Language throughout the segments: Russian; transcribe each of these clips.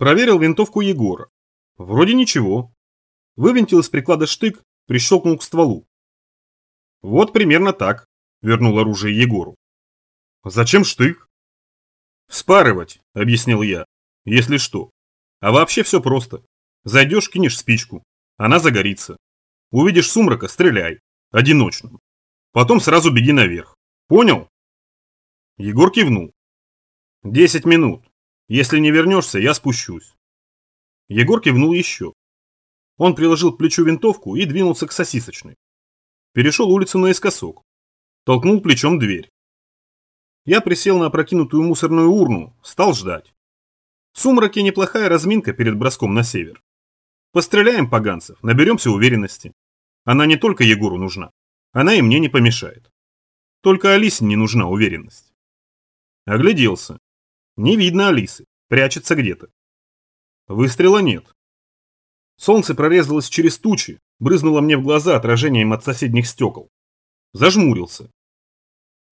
Проверил винтовку Егора. Вроде ничего. Вывинтил из приклада штык, прищелкнул к стволу. Вот примерно так, вернул оружие Егору. Зачем штык? Вспарывать, объяснил я, если что. А вообще все просто. Зайдешь, кинешь спичку, она загорится. Увидишь сумрака, стреляй. Одиночным. Потом сразу беги наверх. Понял? Егор кивнул. Десять минут. Если не вернешься, я спущусь. Егор кивнул еще. Он приложил к плечу винтовку и двинулся к сосисочной. Перешел улицу наискосок. Толкнул плечом дверь. Я присел на опрокинутую мусорную урну, стал ждать. В сумраке неплохая разминка перед броском на север. Постреляем поганцев, наберемся уверенности. Она не только Егору нужна, она и мне не помешает. Только Алисе не нужна уверенность. Огляделся. Не видно Алисы, прячется где-то. Выстрела нет. Солнце прорезалось через тучи, брызнуло мне в глаза отражением от соседних стекол. Зажмурился.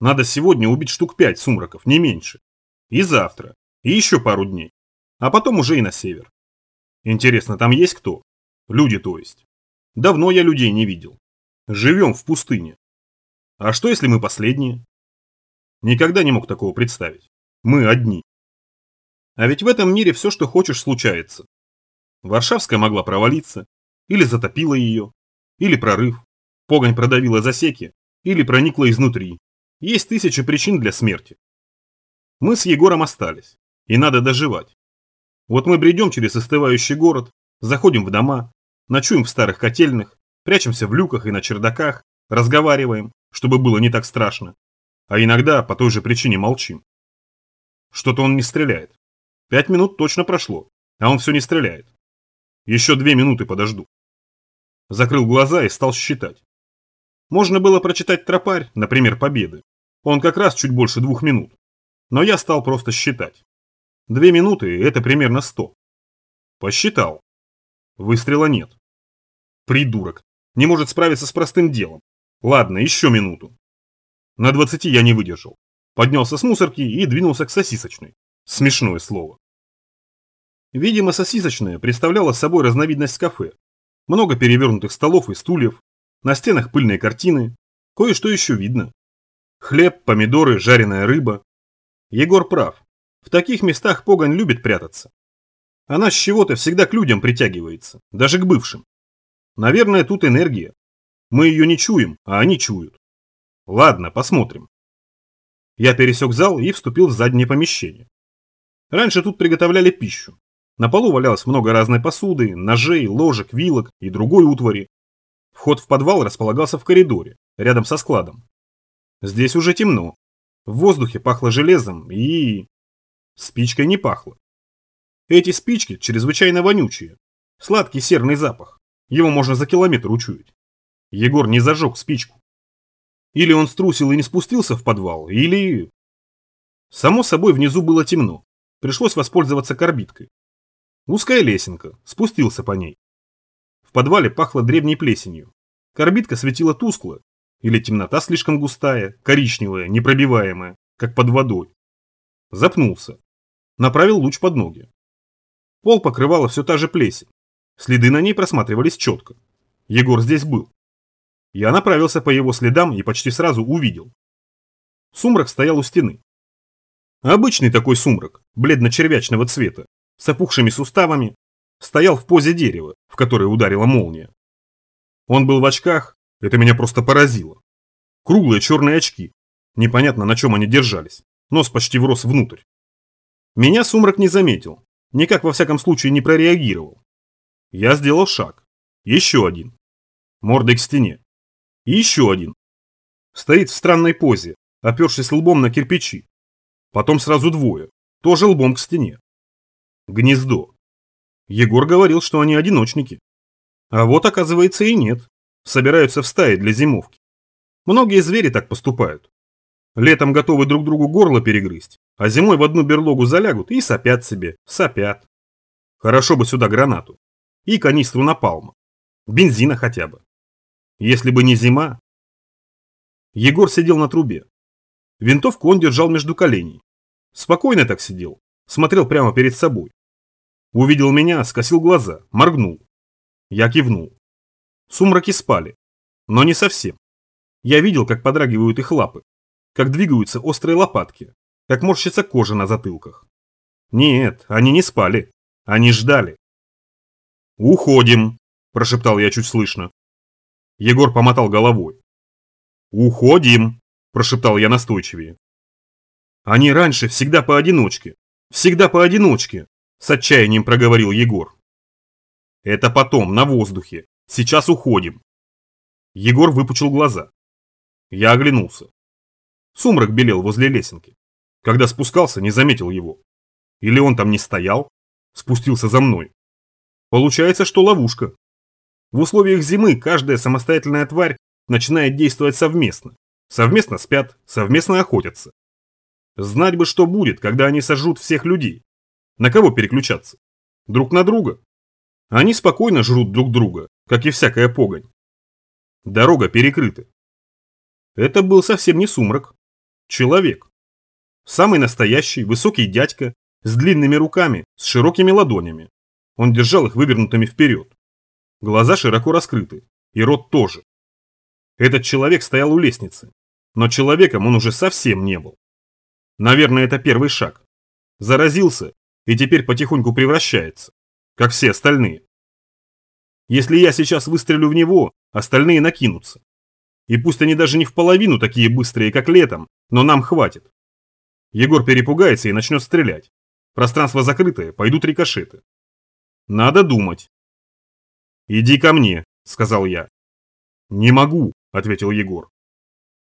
Надо сегодня убить штук пять сумраков, не меньше. И завтра. И еще пару дней. А потом уже и на север. Интересно, там есть кто? Люди, то есть. Давно я людей не видел. Живем в пустыне. А что, если мы последние? Никогда не мог такого представить. Мы одни. А ведь в этом мире все, что хочешь, случается. Варшавская могла провалиться, или затопила ее, или прорыв, погонь продавила засеки, или проникла изнутри. Есть тысячи причин для смерти. Мы с Егором остались, и надо доживать. Вот мы бредем через остывающий город, заходим в дома, ночуем в старых котельных, прячемся в люках и на чердаках, разговариваем, чтобы было не так страшно. А иногда по той же причине молчим. Что-то он не стреляет. Пять минут точно прошло, а он все не стреляет. Еще две минуты подожду. Закрыл глаза и стал считать. Можно было прочитать тропарь, например, Победы. Он как раз чуть больше двух минут. Но я стал просто считать. Две минуты – это примерно сто. Посчитал. Выстрела нет. Придурок. Не может справиться с простым делом. Ладно, еще минуту. На двадцати я не выдержал. Поднялся с мусорки и двинулся к сосисочной. Смешное слово. Видимо, сосисочная представляла собой разновидность кафе. Много перевернутых столов и стульев, на стенах пыльные картины, кое-что еще видно. Хлеб, помидоры, жареная рыба. Егор прав. В таких местах погонь любит прятаться. Она с чего-то всегда к людям притягивается, даже к бывшим. Наверное, тут энергия. Мы ее не чуем, а они чуют. Ладно, посмотрим. Я пересек зал и вступил в заднее помещение. Раньше тут приготовляли пищу. На полу валялось много разной посуды, ножей, ложек, вилок и другой утвари. Вход в подвал располагался в коридоре, рядом со складом. Здесь уже темно. В воздухе пахло железом и... Спичкой не пахло. Эти спички чрезвычайно вонючие. Сладкий серный запах. Его можно за километр учуять. Егор не зажег спичку. Или он струсил и не спустился в подвал, или... Само собой, внизу было темно. Пришлось воспользоваться корбиткой. Узкая лесенка, спустился по ней. В подвале пахло древней плесенью. Корбитка светила тускло, или темнота слишком густая, коричневая, непробиваемая, как под водой. Запнулся. Направил луч под ноги. Пол покрывала все та же плесень. Следы на ней просматривались четко. Егор здесь был. Я направился по его следам и почти сразу увидел. Сумрак стоял у стены. Обычный такой сумрак, бледно-червячного цвета, с опухшими суставами, стоял в позе дерева, в которое ударила молния. Он был в очках, это меня просто поразило. Круглые черные очки, непонятно на чем они держались, нос почти врос внутрь. Меня сумрак не заметил, никак во всяком случае не прореагировал. Я сделал шаг, еще один, мордой к стене, и еще один. Стоит в странной позе, опершись лбом на кирпичи. Потом сразу двое, тоже лбом к стене. Гнездо. Егор говорил, что они одиночники. А вот оказывается и нет. Собираются в стаи для зимовки. Многие звери так поступают. Летом готовы друг другу горло перегрызть, а зимой в одну берлогу залягут и сопят себе, сопят. Хорошо бы сюда гранату. И канистру напалма. Бензина хотя бы. Если бы не зима... Егор сидел на трубе. Винтовку он держал между коленей. Спокойно так сидел, смотрел прямо перед собой. Увидел меня, скосил глаза, моргнул. Я кивнул. Сумраки спали, но не совсем. Я видел, как подрагивают их лапы, как двигаются острые лопатки, как морщится кожа на затылках. Нет, они не спали, они ждали. «Уходим», – прошептал я чуть слышно. Егор помотал головой. «Уходим», – прошептал я настойчивее. «Они раньше всегда поодиночке, всегда поодиночке», – с отчаянием проговорил Егор. «Это потом, на воздухе. Сейчас уходим». Егор выпучил глаза. Я оглянулся. Сумрак белел возле лесенки. Когда спускался, не заметил его. Или он там не стоял, спустился за мной. Получается, что ловушка. В условиях зимы каждая самостоятельная тварь начинает действовать совместно. Совместно спят, совместно охотятся. Знать бы, что будет, когда они сожрут всех людей. На кого переключаться? Друг на друга? Они спокойно жрут друг друга, как и всякая погонь. Дорога перекрыта. Это был совсем не сумрак. Человек. Самый настоящий, высокий дядька, с длинными руками, с широкими ладонями. Он держал их вывернутыми вперед. Глаза широко раскрыты, и рот тоже. Этот человек стоял у лестницы, но человеком он уже совсем не был. Наверное, это первый шаг. Заразился и теперь потихоньку превращается, как все остальные. Если я сейчас выстрелю в него, остальные накинутся. И пусть они даже не в половину такие быстрые, как летом, но нам хватит. Егор перепугается и начнет стрелять. Пространство закрытое, пойдут рикошеты. Надо думать. «Иди ко мне», — сказал я. «Не могу», — ответил Егор.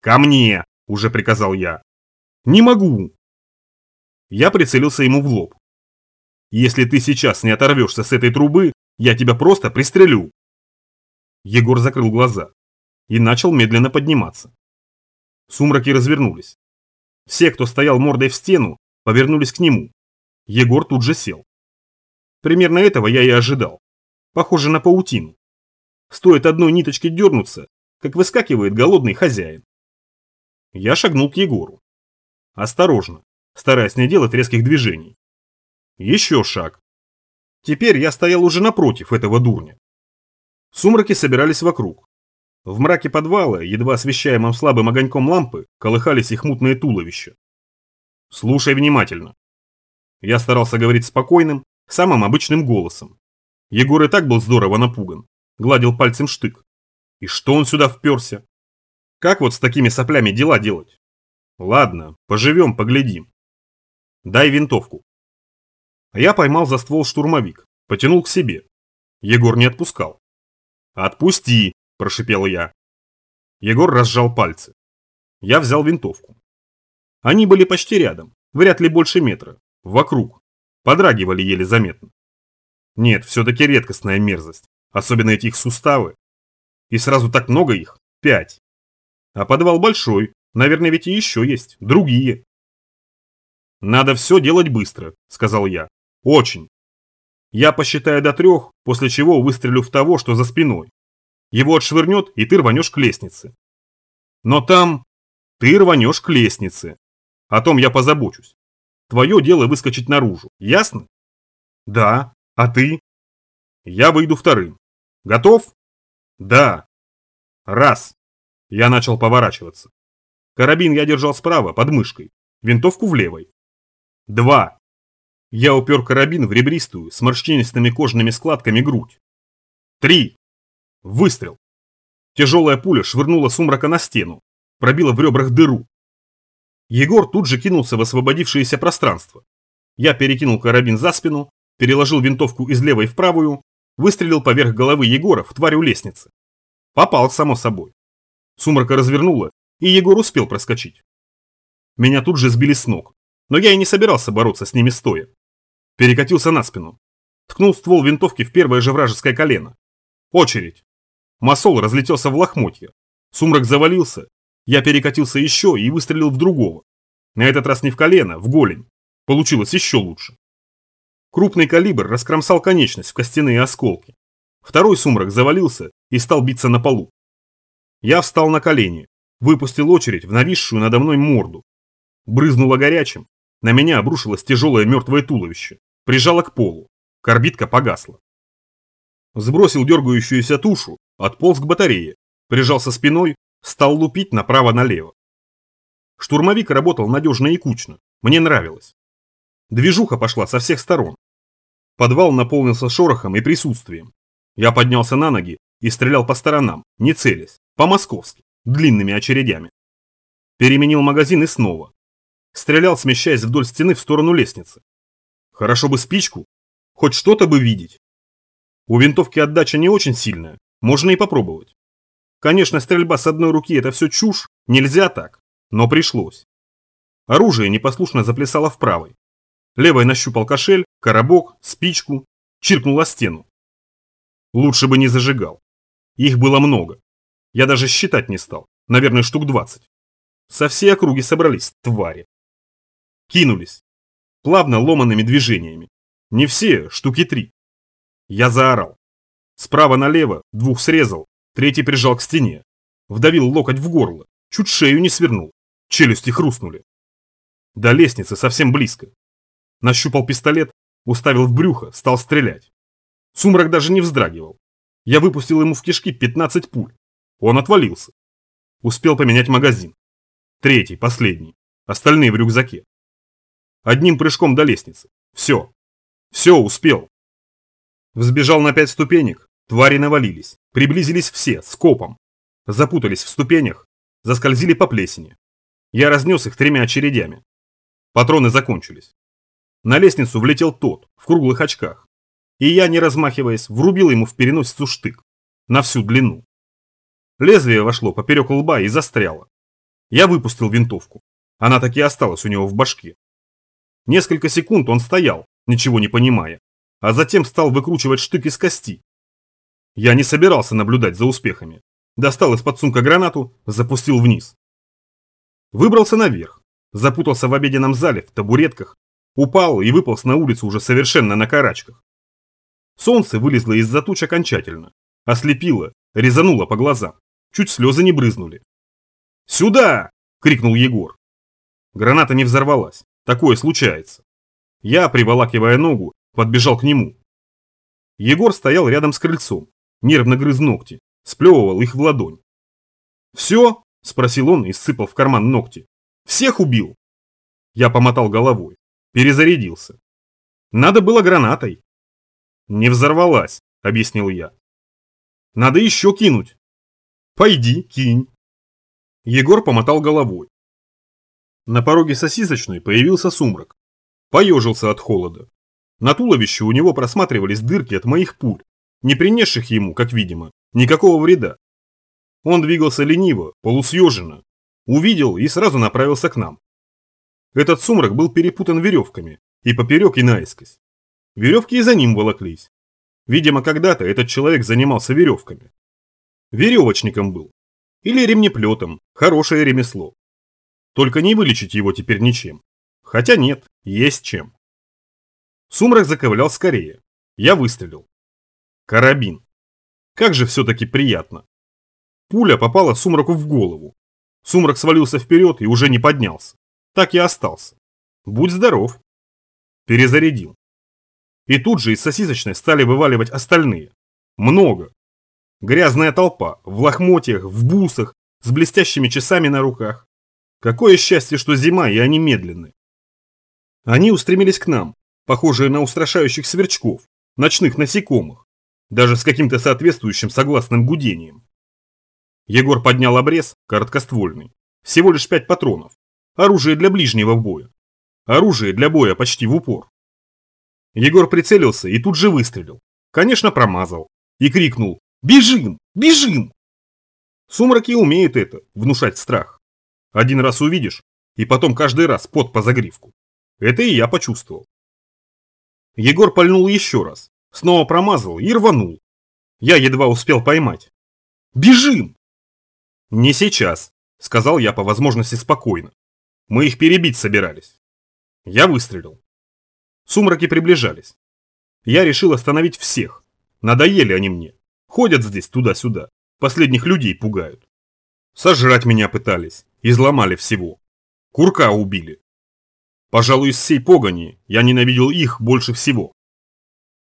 «Ко мне», — уже приказал я. «Не могу». Я прицелился ему в лоб. «Если ты сейчас не оторвешься с этой трубы, я тебя просто пристрелю». Егор закрыл глаза и начал медленно подниматься. Сумраки развернулись. Все, кто стоял мордой в стену, повернулись к нему. Егор тут же сел. Примерно этого я и ожидал. Похоже на паутину. Стоит одной ниточке дернуться, как выскакивает голодный хозяин. Я шагнул к Егору. Осторожно, стараясь не делать резких движений. Еще шаг. Теперь я стоял уже напротив этого дурня. Сумраки собирались вокруг. В мраке подвала, едва освещаемом слабым огоньком лампы, колыхались их мутные туловища. «Слушай внимательно». Я старался говорить спокойным, самым обычным голосом. Егор и так был здорово напуган. Гладил пальцем штык. И что он сюда вперся? Как вот с такими соплями дела делать? Ладно, поживем, поглядим. Дай винтовку. Я поймал за ствол штурмовик, потянул к себе. Егор не отпускал. «Отпусти!» – прошипел я. Егор разжал пальцы. Я взял винтовку. Они были почти рядом, вряд ли больше метра, вокруг. Подрагивали еле заметно. Нет, все-таки редкостная мерзость, особенно эти их суставы. И сразу так много их, пять. А подвал большой, наверное, ведь и еще есть, другие. Надо все делать быстро, сказал я. Очень. Я посчитаю до трех, после чего выстрелю в того, что за спиной. Его отшвырнет, и ты рванешь к лестнице. Но там... Ты рванешь к лестнице. О том я позабочусь. Твое дело выскочить наружу, ясно? Да. А ты? Я выйду вторым. Готов? Да. Раз. Я начал поворачиваться. Карабин я держал справа, под мышкой. Винтовку в левой. Два. Я упер карабин в ребристую, с морщинистыми кожными складками грудь. Три. Выстрел. Тяжелая пуля швырнула сумрака на стену, пробила в ребрах дыру. Егор тут же кинулся в освободившееся пространство. Я перекинул карабин за спину, переложил винтовку из левой в правую, выстрелил поверх головы Егора в тварь у лестницы. Попал, само собой. Сумрака развернула, и Егор успел проскочить. Меня тут же сбили с ног, но я и не собирался бороться с ними стоя. Перекатился на спину. Ткнул ствол винтовки в первое же вражеское колено. Очередь. Масол разлетелся в лохмотья. Сумрак завалился. Я перекатился еще и выстрелил в другого. На этот раз не в колено, в голень. Получилось еще лучше. Крупный калибр раскромсал конечность в костяные осколки. Второй сумрак завалился и стал биться на полу. Я встал на колени, выпустил очередь в нависшую надо мной морду. Брызнуло горячим, на меня обрушилось тяжелое мертвое туловище, прижало к полу. Корбитка погасла. Сбросил дергающуюся тушу, отполз к батарее, прижался спиной, стал лупить направо-налево. Штурмовик работал надежно и кучно, мне нравилось. Движуха пошла со всех сторон. Подвал наполнился шорохом и присутствием. Я поднялся на ноги и стрелял по сторонам, не целясь, по-московски, длинными очередями. Переменил магазин и снова. Стрелял, смещаясь вдоль стены в сторону лестницы. Хорошо бы спичку, хоть что-то бы видеть. У винтовки отдача не очень сильная, можно и попробовать. Конечно, стрельба с одной руки – это все чушь, нельзя так, но пришлось. Оружие непослушно заплясало в правой. Левой нащупал кошель, коробок, спичку, чиркнул о стену. Лучше бы не зажигал. Их было много. Я даже считать не стал, наверное, штук двадцать. Со всей округи собрались, твари. Кинулись. Плавно ломанными движениями. Не все, штуки три. Я заорал. Справа налево двух срезал, третий прижал к стене. Вдавил локоть в горло, чуть шею не свернул. Челюсти хрустнули. До лестницы совсем близко. Нащупал пистолет, уставил в брюхо, стал стрелять. Сумрак даже не вздрагивал. Я выпустил ему в кишки 15 пуль. Он отвалился. Успел поменять магазин. Третий, последний. Остальные в рюкзаке. Одним прыжком до лестницы. Все. Все, успел. Взбежал на пять ступенек. Твари навалились. Приблизились все, скопом. Запутались в ступенях. Заскользили по плесени. Я разнес их тремя очередями. Патроны закончились. На лестницу влетел тот, в круглых очках. И я, не размахиваясь, врубил ему в переносицу штык. На всю длину. Лезвие вошло поперек лба и застряло. Я выпустил винтовку. Она таки осталась у него в башке. Несколько секунд он стоял, ничего не понимая, а затем стал выкручивать штык из кости. Я не собирался наблюдать за успехами. Достал из-под сумка гранату, запустил вниз. Выбрался наверх, запутался в обеденном зале, в табуретках, упал и выполз на улицу уже совершенно на карачках. Солнце вылезло из-за туч окончательно, ослепило, резануло по глазам, чуть слезы не брызнули. «Сюда!» – крикнул Егор. Граната не взорвалась, такое случается. Я, приволакивая ногу, подбежал к нему. Егор стоял рядом с крыльцом, нервно грыз ногти, сплевывал их в ладонь. «Все?» – спросил он и сыпал в карман ногти. «Всех убил?» Я помотал головой, перезарядился. «Надо было гранатой». «Не взорвалась», – объяснил я. «Надо еще кинуть». «Пойди, кинь». Егор помотал головой. На пороге сосисочной появился сумрак. Поежился от холода. На туловище у него просматривались дырки от моих пуль, не принесших ему, как видимо, никакого вреда. Он двигался лениво, полусъеженно. Увидел и сразу направился к нам. Этот сумрак был перепутан веревками, и поперек, и наискось. Веревки и за ним волоклись. Видимо, когда-то этот человек занимался веревками. Веревочником был. Или ремнеплетом, хорошее ремесло. Только не вылечить его теперь ничем. Хотя нет, есть чем. Сумрак заковылял скорее. Я выстрелил. Карабин. Как же все-таки приятно. Пуля попала Сумраку в голову. Сумрак свалился вперед и уже не поднялся. Так и остался. Будь здоров. Перезарядил. И тут же из сосисочной стали вываливать остальные. Много. Грязная толпа, в лохмотьях, в бусах, с блестящими часами на руках. Какое счастье, что зима, и они медленны. Они устремились к нам, похожие на устрашающих сверчков, ночных насекомых, даже с каким-то соответствующим согласным гудением. Егор поднял обрез, короткоствольный, всего лишь пять патронов, оружие для ближнего боя, оружие для боя почти в упор. Егор прицелился и тут же выстрелил, конечно промазал, и крикнул «Бежим! Бежим!». Сумраки умеют это, внушать страх. Один раз увидишь, и потом каждый раз под по загривку. Это и я почувствовал. Егор пальнул еще раз, снова промазал и рванул. Я едва успел поймать. «Бежим!» «Не сейчас», — сказал я по возможности спокойно. «Мы их перебить собирались». Я выстрелил. Сумраки приближались. Я решил остановить всех. Надоели они мне. Ходят здесь туда-сюда. Последних людей пугают. Сожрать меня пытались. Изломали всего. Курка убили. Пожалуй, из всей погони я ненавидел их больше всего.